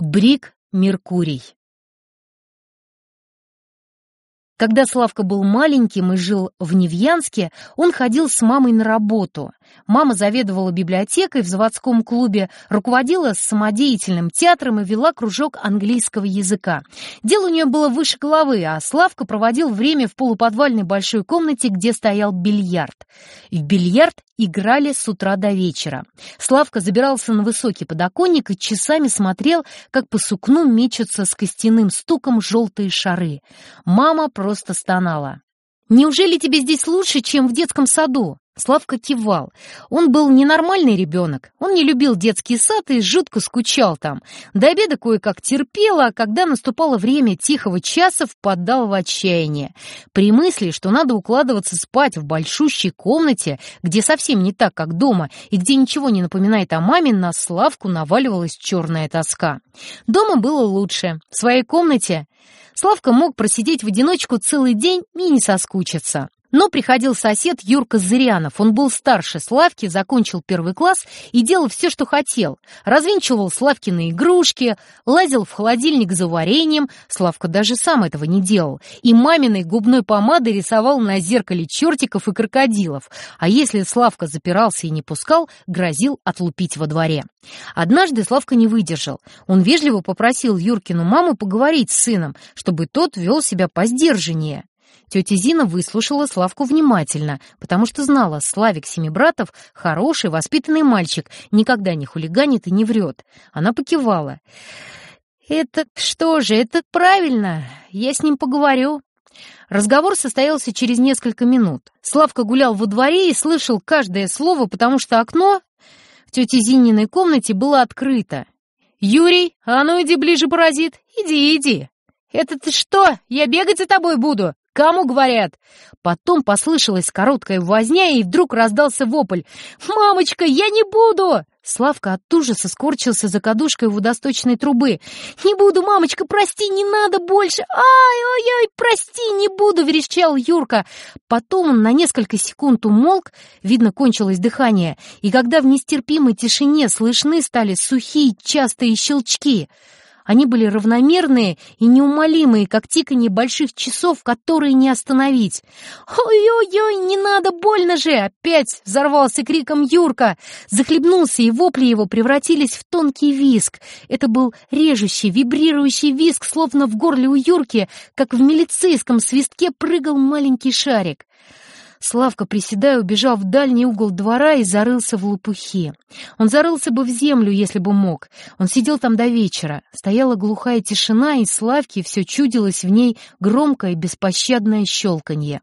Брик Меркурий Когда Славка был маленьким и жил в Невьянске, он ходил с мамой на работу. Мама заведовала библиотекой в заводском клубе, руководила самодеятельным театром и вела кружок английского языка. Дело у нее было выше головы, а Славка проводил время в полуподвальной большой комнате, где стоял бильярд. В бильярд играли с утра до вечера. Славка забирался на высокий подоконник и часами смотрел, как по сукну мечутся с костяным стуком желтые шары. Мама просто стонала. «Неужели тебе здесь лучше, чем в детском саду?» Славка кивал. Он был ненормальный ребенок. Он не любил детский сад и жутко скучал там. До обеда кое-как терпел, а когда наступало время тихого часа, впадал в отчаяние. При мысли, что надо укладываться спать в большущей комнате, где совсем не так, как дома, и где ничего не напоминает о маме, на Славку наваливалась черная тоска. Дома было лучше. В своей комнате Славка мог просидеть в одиночку целый день и не соскучиться. Но приходил сосед Юрка Зырянов. Он был старше Славки, закончил первый класс и делал все, что хотел. Развинчивал Славкины игрушки, лазил в холодильник за вареньем. Славка даже сам этого не делал. И маминой губной помадой рисовал на зеркале чертиков и крокодилов. А если Славка запирался и не пускал, грозил отлупить во дворе. Однажды Славка не выдержал. Он вежливо попросил Юркину маму поговорить с сыном, чтобы тот вел себя поздержаннее. Тетя Зина выслушала Славку внимательно, потому что знала, Славик Семибратов — хороший, воспитанный мальчик, никогда не хулиганит и не врет. Она покивала. «Это что же, это правильно, я с ним поговорю». Разговор состоялся через несколько минут. Славка гулял во дворе и слышал каждое слово, потому что окно в тете Зининой комнате было открыто. «Юрий, а ну иди ближе, паразит, иди, иди!» «Это ты что? Я бегать за тобой буду? Кому говорят?» Потом послышалась короткая возня, и вдруг раздался вопль. «Мамочка, я не буду!» Славка от ужаса скорчился за кадушкой водосточной трубы. «Не буду, мамочка, прости, не надо больше! Ай-ай-ай, прости, не буду!» — верещал Юрка. Потом он на несколько секунд умолк, видно, кончилось дыхание, и когда в нестерпимой тишине слышны стали сухие частые щелчки — они были равномерные и неумолимые, как тиканье больших часов, которые не остановить. «Ой-ой-ой, не надо, больно же!» Опять взорвался криком Юрка. Захлебнулся, и вопли его превратились в тонкий виск. Это был режущий, вибрирующий виск, словно в горле у Юрки, как в милицейском свистке прыгал маленький шарик. Славка, приседая, убежал в дальний угол двора и зарылся в лопухе. Он зарылся бы в землю, если бы мог. Он сидел там до вечера. Стояла глухая тишина, и Славке все чудилось в ней громкое беспощадное щелканье.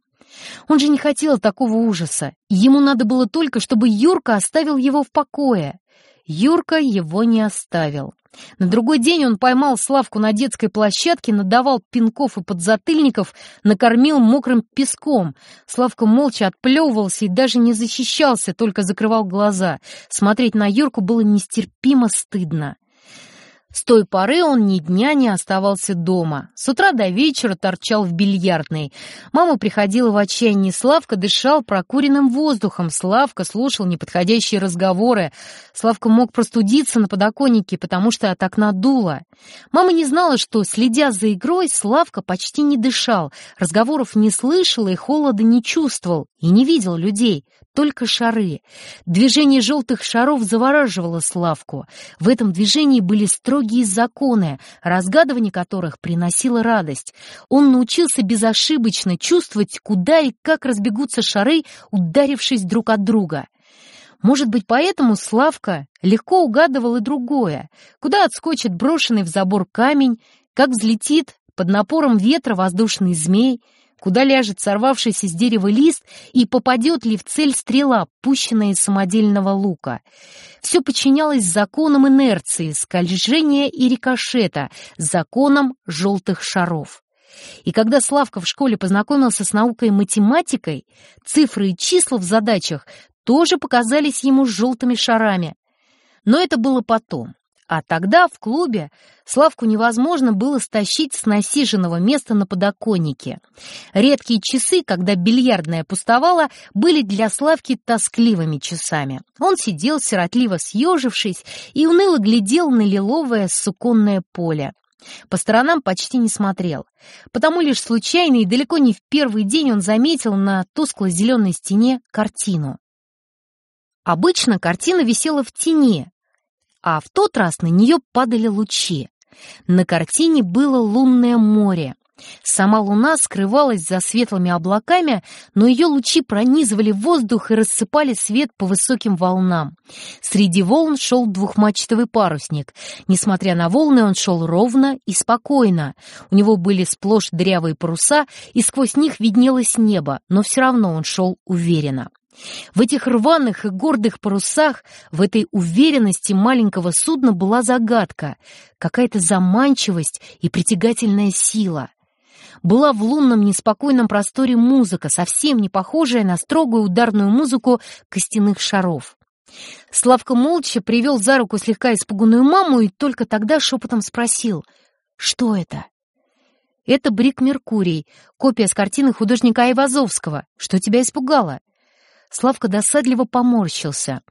Он же не хотел такого ужаса. Ему надо было только, чтобы Юрка оставил его в покое. Юрка его не оставил. На другой день он поймал Славку на детской площадке, надавал пинков и подзатыльников, накормил мокрым песком. Славка молча отплевывался и даже не защищался, только закрывал глаза. Смотреть на Юрку было нестерпимо стыдно. С той поры он ни дня не оставался дома. С утра до вечера торчал в бильярдной. Мама приходила в отчаяние. Славка дышал прокуренным воздухом. Славка слушал неподходящие разговоры. Славка мог простудиться на подоконнике, потому что от окна дуло. Мама не знала, что, следя за игрой, Славка почти не дышал, разговоров не слышал и холода не чувствовал, и не видел людей только шары. Движение желтых шаров завораживало Славку. В этом движении были строгие законы, разгадывание которых приносило радость. Он научился безошибочно чувствовать, куда и как разбегутся шары, ударившись друг от друга. Может быть, поэтому Славка легко угадывал и другое. Куда отскочит брошенный в забор камень, как взлетит под напором ветра воздушный змей — куда ляжет сорвавшийся с дерева лист и попадет ли в цель стрела, пущенная из самодельного лука. Все подчинялось законам инерции, скольжения и рикошета, законам желтых шаров. И когда Славка в школе познакомился с наукой математикой, цифры и числа в задачах тоже показались ему желтыми шарами. Но это было потом. А тогда в клубе Славку невозможно было стащить с насиженного места на подоконнике. Редкие часы, когда бильярдная пустовала, были для Славки тоскливыми часами. Он сидел, сиротливо съежившись, и уныло глядел на лиловое суконное поле. По сторонам почти не смотрел. Потому лишь случайно и далеко не в первый день он заметил на тускло-зеленой стене картину. Обычно картина висела в тени, а в тот раз на нее падали лучи. На картине было лунное море. Сама луна скрывалась за светлыми облаками, но ее лучи пронизывали воздух и рассыпали свет по высоким волнам. Среди волн шел двухмачтовый парусник. Несмотря на волны, он шел ровно и спокойно. У него были сплошь дрявые паруса, и сквозь них виднелось небо, но все равно он шел уверенно. В этих рваных и гордых парусах, в этой уверенности маленького судна была загадка, какая-то заманчивость и притягательная сила. Была в лунном неспокойном просторе музыка, совсем не похожая на строгую ударную музыку костяных шаров. Славка молча привел за руку слегка испуганную маму и только тогда шепотом спросил, что это? Это Брик Меркурий, копия с картины художника Айвазовского. Что тебя испугало? Славка досадливо поморщился.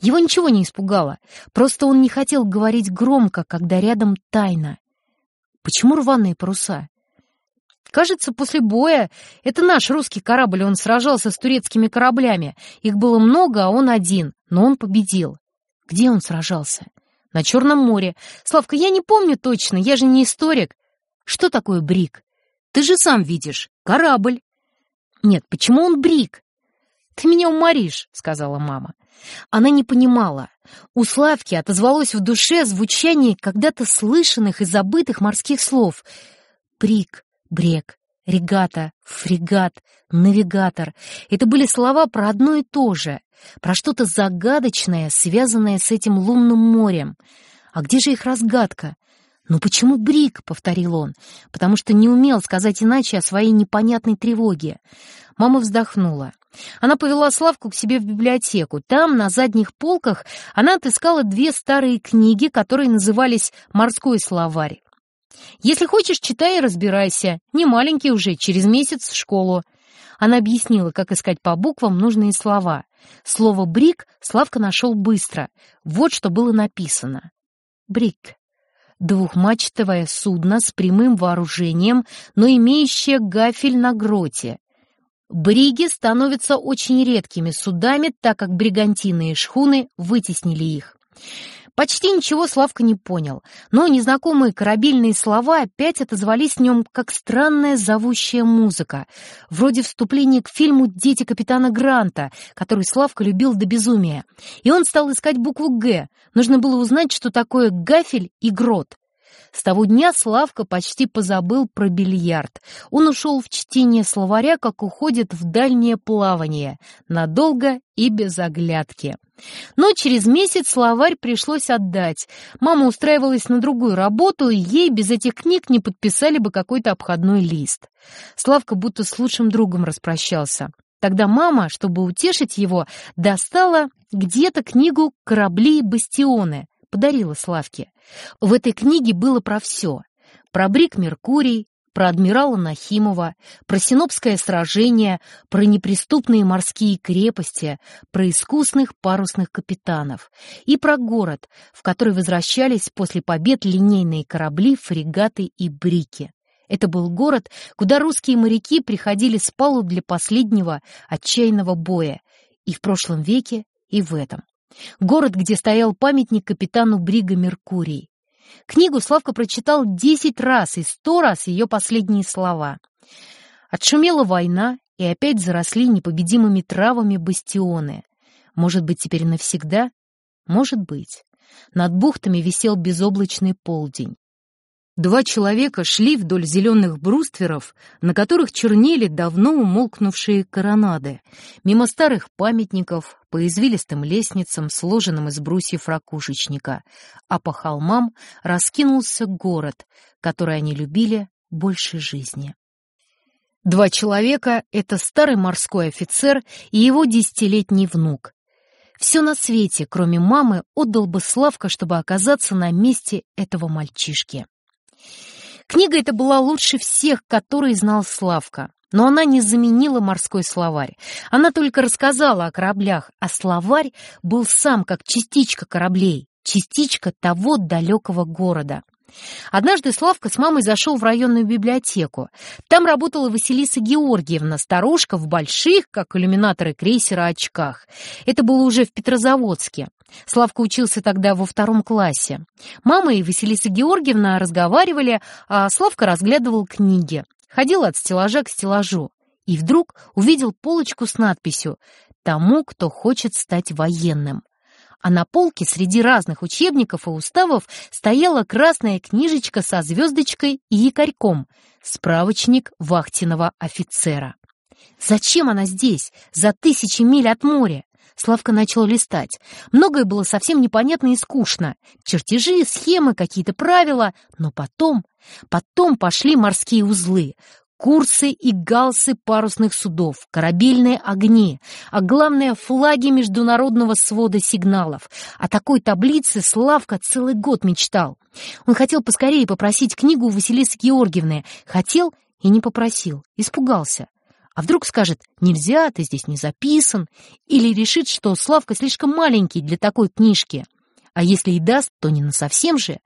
Его ничего не испугало, просто он не хотел говорить громко, когда рядом тайна. Почему рваные паруса? Кажется, после боя это наш русский корабль, он сражался с турецкими кораблями. Их было много, а он один, но он победил. Где он сражался? На Черном море. Славка, я не помню точно, я же не историк. Что такое брик? Ты же сам видишь. Корабль. Нет, почему он брик? «Ты меня уморишь», — сказала мама. Она не понимала. У Славки отозвалось в душе звучание когда-то слышанных и забытых морских слов. Брик, брег, регата, фрегат, навигатор. Это были слова про одно и то же, про что-то загадочное, связанное с этим лунным морем. А где же их разгадка? «Ну почему Брик?» — повторил он, потому что не умел сказать иначе о своей непонятной тревоге. Мама вздохнула. Она повела Славку к себе в библиотеку. Там, на задних полках, она отыскала две старые книги, которые назывались «Морской словарь». «Если хочешь, читай и разбирайся. Не маленький уже, через месяц в школу». Она объяснила, как искать по буквам нужные слова. Слово «брик» Славка нашел быстро. Вот что было написано. «Брик» двухмачтовое судно с прямым вооружением, но имеющее гафель на гроте. Бриги становятся очень редкими судами, так как бригантины и шхуны вытеснили их. Почти ничего Славка не понял, но незнакомые корабельные слова опять отозвались в нем как странная зовущая музыка, вроде вступления к фильму «Дети капитана Гранта», который Славка любил до безумия. И он стал искать букву «Г». Нужно было узнать, что такое гафель и грот. С того дня Славка почти позабыл про бильярд. Он ушел в чтение словаря, как уходит в дальнее плавание, надолго и без оглядки. Но через месяц словарь пришлось отдать. Мама устраивалась на другую работу, и ей без этих книг не подписали бы какой-то обходной лист. Славка будто с лучшим другом распрощался. Тогда мама, чтобы утешить его, достала где-то книгу «Корабли и бастионы», подарила Славке. В этой книге было про все. Про Брик Меркурий, про адмирала Нахимова, про Синопское сражение, про неприступные морские крепости, про искусных парусных капитанов и про город, в который возвращались после побед линейные корабли, фрегаты и брики. Это был город, куда русские моряки приходили с палуб для последнего отчаянного боя и в прошлом веке, и в этом. Город, где стоял памятник капитану Брига Меркурий. Книгу Славка прочитал десять раз и сто раз ее последние слова. Отшумела война, и опять заросли непобедимыми травами бастионы. Может быть, теперь навсегда? Может быть. Над бухтами висел безоблачный полдень. Два человека шли вдоль зеленых брустверов, на которых чернели давно умолкнувшие коронады, мимо старых памятников, по извилистым лестницам, сложенным из брусьев ракушечника, а по холмам раскинулся город, который они любили больше жизни. Два человека — это старый морской офицер и его десятилетний внук. Все на свете, кроме мамы, отдал бы Славка, чтобы оказаться на месте этого мальчишки. Книга эта была лучше всех, которые знал Славка. Но она не заменила морской словарь. Она только рассказала о кораблях, а словарь был сам как частичка кораблей, частичка того далекого города. Однажды Славка с мамой зашел в районную библиотеку. Там работала Василиса Георгиевна, старушка в больших, как иллюминаторы крейсера, очках. Это было уже в Петрозаводске. Славка учился тогда во втором классе. Мама и Василиса Георгиевна разговаривали, а Славка разглядывал книги. Ходил от стеллажа к стеллажу. И вдруг увидел полочку с надписью «Тому, кто хочет стать военным» а на полке среди разных учебников и уставов стояла красная книжечка со звездочкой и якорьком «Справочник вахтенного офицера». Зачем она здесь, за тысячи миль от моря? Славка начал листать. Многое было совсем непонятно и скучно. Чертежи, схемы, какие-то правила. Но потом, потом пошли морские узлы курсы и галсы парусных судов, корабельные огни, а главное — флаги международного свода сигналов. О такой таблице Славка целый год мечтал. Он хотел поскорее попросить книгу у Василисы Георгиевны. Хотел и не попросил, испугался. А вдруг скажет «нельзя, ты здесь не записан», или решит, что Славка слишком маленький для такой книжки. А если и даст, то не насовсем же.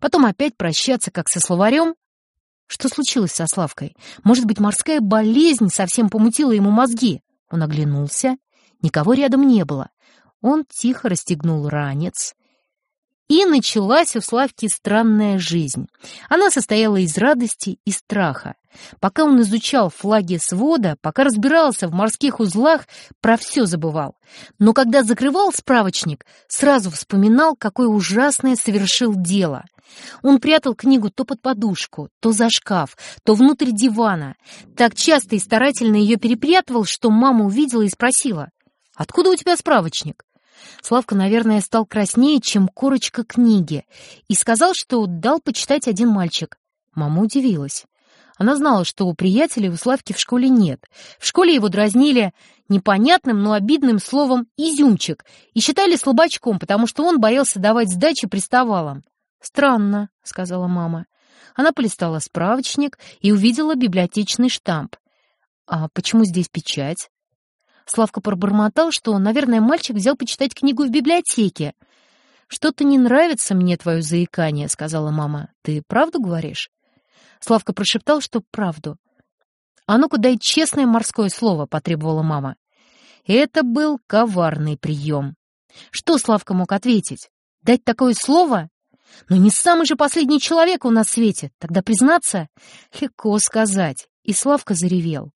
Потом опять прощаться, как со словарем, что случилось со Славкой? Может быть, морская болезнь совсем помутила ему мозги? Он оглянулся. Никого рядом не было. Он тихо расстегнул ранец. И началась у Славки странная жизнь. Она состояла из радости и страха. Пока он изучал флаги свода, пока разбирался в морских узлах, про все забывал. Но когда закрывал справочник, сразу вспоминал, какое ужасное совершил дело. Он прятал книгу то под подушку, то за шкаф, то внутрь дивана. Так часто и старательно ее перепрятывал, что мама увидела и спросила, «Откуда у тебя справочник?» Славка, наверное, стал краснее, чем корочка книги, и сказал, что дал почитать один мальчик. Мама удивилась. Она знала, что у приятелей у Славки в школе нет. В школе его дразнили непонятным, но обидным словом «изюмчик» и считали слабачком, потому что он боялся давать сдачи приставалам. «Странно», — сказала мама. Она полистала справочник и увидела библиотечный штамп. «А почему здесь печать?» Славка пробормотал, что, наверное, мальчик взял почитать книгу в библиотеке. «Что-то не нравится мне твое заикание», — сказала мама. «Ты правду говоришь?» Славка прошептал, что правду. «А ну-ка дай честное морское слово», — потребовала мама. Это был коварный прием. Что Славка мог ответить? Дать такое слово? Но не самый же последний человек у нас в свете. Тогда признаться? Легко сказать. И Славка заревел.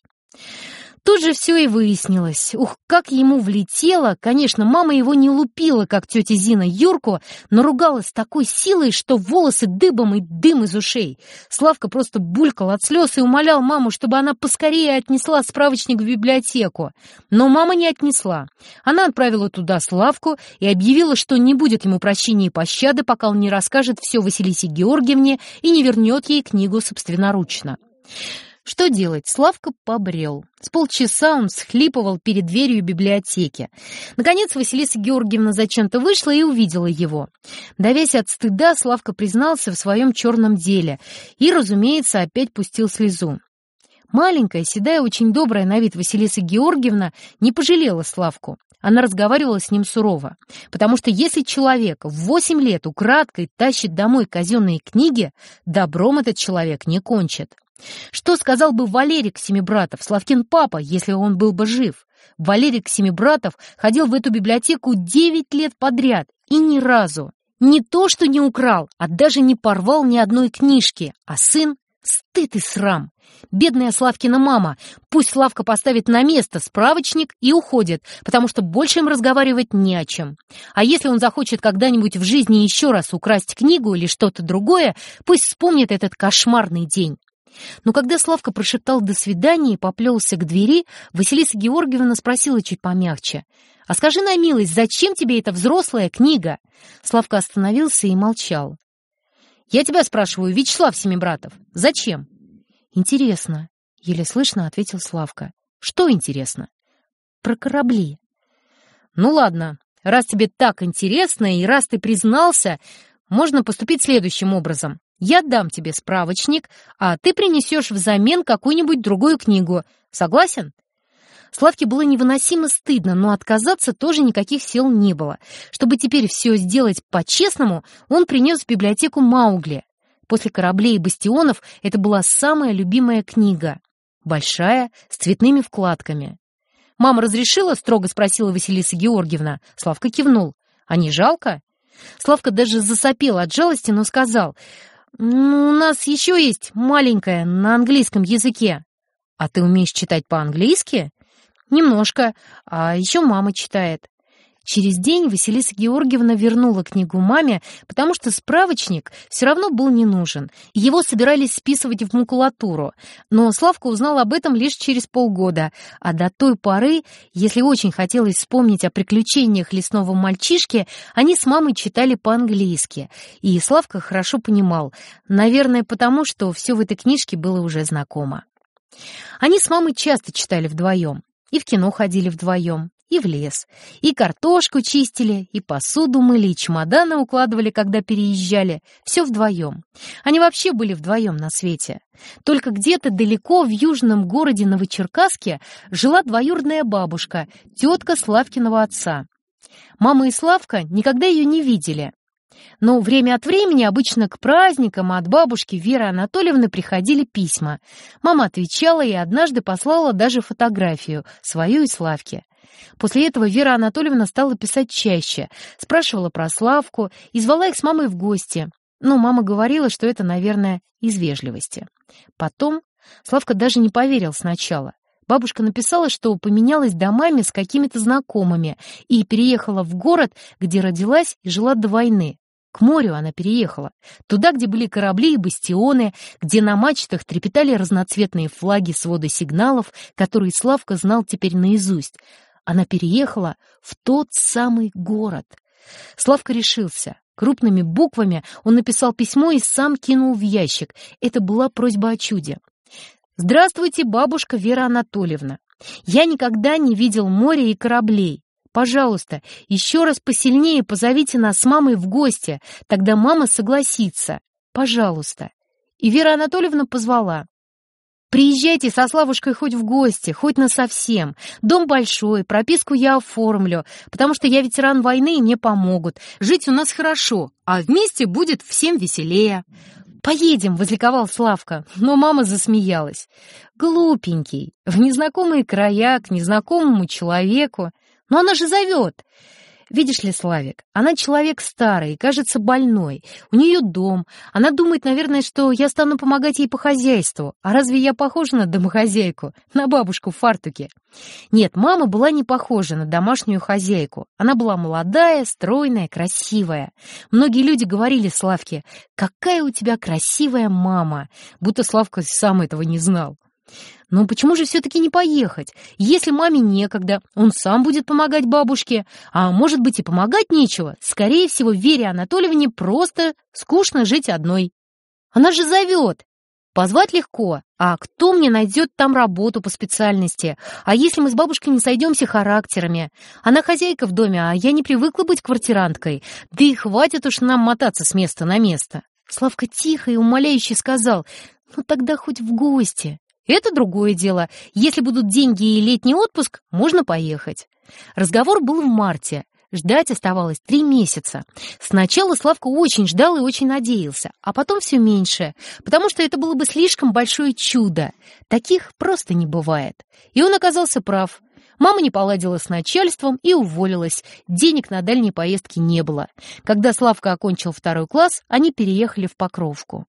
Тут же все и выяснилось. Ух, как ему влетело! Конечно, мама его не лупила, как тетя Зина Юрку, но ругала с такой силой, что волосы дыбом и дым из ушей. Славка просто булькал от слез и умолял маму, чтобы она поскорее отнесла справочник в библиотеку. Но мама не отнесла. Она отправила туда Славку и объявила, что не будет ему прощения и пощады, пока он не расскажет все Василисе Георгиевне и не вернет ей книгу собственноручно. Что делать? Славка побрел. С полчаса он схлипывал перед дверью библиотеки. Наконец Василиса Георгиевна зачем-то вышла и увидела его. Давясь от стыда, Славка признался в своем черном деле и, разумеется, опять пустил слезу. Маленькая, седая, очень добрая на вид Василиса Георгиевна не пожалела Славку. Она разговаривала с ним сурово, потому что если человек в восемь лет украдкой тащит домой казенные книги, добром этот человек не кончит. Что сказал бы Валерик Семибратов, Славкин папа, если он был бы жив? Валерик Семибратов ходил в эту библиотеку девять лет подряд и ни разу. Не то, что не украл, а даже не порвал ни одной книжки. А сын — стыд и срам. Бедная Славкина мама. Пусть Славка поставит на место справочник и уходит, потому что больше им разговаривать не о чем. А если он захочет когда-нибудь в жизни еще раз украсть книгу или что-то другое, пусть вспомнит этот кошмарный день. Но когда Славка прошептал «до свидания» и поплелся к двери, Василиса Георгиевна спросила чуть помягче. «А скажи на милость, зачем тебе эта взрослая книга?» Славка остановился и молчал. «Я тебя спрашиваю, Вячеслав Семибратов, зачем?» «Интересно», — еле слышно ответил Славка. «Что интересно?» «Про корабли». Ну ладно, раз тебе так интересно и раз ты признался, можно поступить следующим образом. Я дам тебе справочник, а ты принесешь взамен какую-нибудь другую книгу. Согласен? Славке было невыносимо стыдно, но отказаться тоже никаких сил не было. Чтобы теперь все сделать по-честному, он принес в библиотеку Маугли. После кораблей и бастионов это была самая любимая книга. Большая, с цветными вкладками. «Мама разрешила?» — строго спросила Василиса Георгиевна. Славка кивнул. «А не жалко?» Славка даже засопел от жалости, но сказал, «Ну, у нас еще есть маленькая на английском языке». «А ты умеешь читать по-английски?» «Немножко. А еще мама читает». Через день Василиса Георгиевна вернула книгу маме, потому что справочник все равно был не нужен. Его собирались списывать в макулатуру. Но Славка узнал об этом лишь через полгода. А до той поры, если очень хотелось вспомнить о приключениях лесного мальчишки, они с мамой читали по-английски. И Славка хорошо понимал. Наверное, потому что все в этой книжке было уже знакомо. Они с мамой часто читали вдвоем. И в кино ходили вдвоем и в лес. И картошку чистили, и посуду мыли, и чемоданы укладывали, когда переезжали. Все вдвоем. Они вообще были вдвоем на свете. Только где-то далеко в южном городе Новочеркасске жила двоюродная бабушка, тетка Славкиного отца. Мама и Славка никогда ее не видели. Но время от времени, обычно к праздникам, от бабушки Веры Анатольевны приходили письма. Мама отвечала и однажды послала даже фотографию, свою и Славке. После этого Вера Анатольевна стала писать чаще, спрашивала про Славку и звала их с мамой в гости. Но мама говорила, что это, наверное, из вежливости. Потом Славка даже не поверил сначала. Бабушка написала, что поменялась домами с какими-то знакомыми и переехала в город, где родилась и жила до войны. К морю она переехала. Туда, где были корабли и бастионы, где на мачтах трепетали разноцветные флаги свода сигналов, которые Славка знал теперь наизусть. Она переехала в тот самый город. Славка решился. Крупными буквами он написал письмо и сам кинул в ящик. Это была просьба о чуде. «Здравствуйте, бабушка Вера Анатольевна. Я никогда не видел моря и кораблей. Пожалуйста, еще раз посильнее позовите нас с мамой в гости, тогда мама согласится. Пожалуйста». И Вера Анатольевна позвала. Приезжайте со Славушкой хоть в гости, хоть на совсем. Дом большой, прописку я оформлю, потому что я ветеран войны и мне помогут. Жить у нас хорошо, а вместе будет всем веселее. «Поедем!» — возликовал Славка, но мама засмеялась. «Глупенький, в незнакомые края, к незнакомому человеку. Но она же зовет!» Видишь ли, Славик, она человек старый, кажется, больной. У нее дом. Она думает, наверное, что я стану помогать ей по хозяйству. А разве я похожа на домохозяйку? На бабушку в фартуке? Нет, мама была не похожа на домашнюю хозяйку. Она была молодая, стройная, красивая. Многие люди говорили Славке, «Какая у тебя красивая мама!» Будто Славка сам этого не знал. Но почему же все-таки не поехать? Если маме некогда, он сам будет помогать бабушке. А может быть и помогать нечего. Скорее всего, Вере Анатольевне просто скучно жить одной. Она же зовет. Позвать легко, а кто мне найдет там работу по специальности? А если мы с бабушкой не сойдемся характерами? Она хозяйка в доме, а я не привыкла быть квартиранткой. Да и хватит уж нам мотаться с места на место. Славка тихо и умоляюще сказал, ну тогда хоть в гости. Это другое дело. Если будут деньги и летний отпуск, можно поехать. Разговор был в марте. Ждать оставалось три месяца. Сначала Славка очень ждал и очень надеялся, а потом все меньше, потому что это было бы слишком большое чудо. Таких просто не бывает. И он оказался прав. Мама не поладила с начальством и уволилась. Денег на дальние поездки не было. Когда Славка окончил второй класс, они переехали в Покровку.